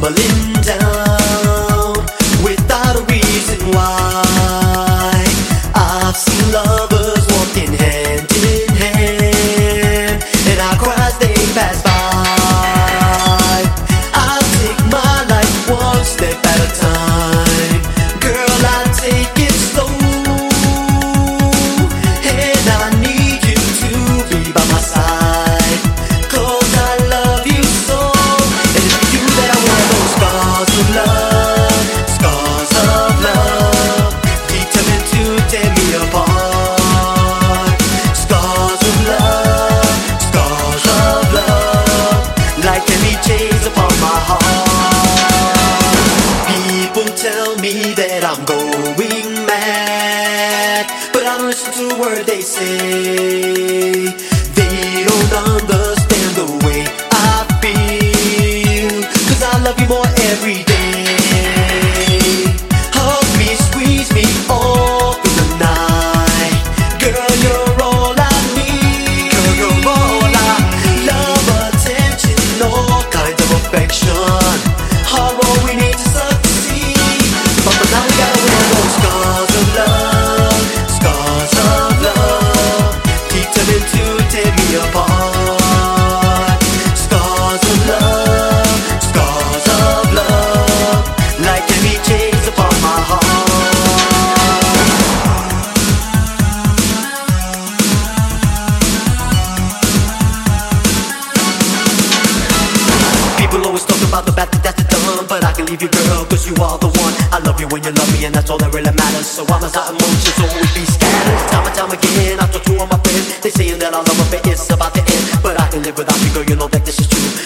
believe. I'm going mad, but I don't listen to a word they say. They don't understand. always talk about the bad, that's the done, But I can leave you girl, cause you are the one. I love you when you love me and that's all that really matters. So I'm as out emotions always be scattered. Time and time again, I talk to all my friends. They saying that I love affair is it's about to end But I can live without you girl, you know that this is true.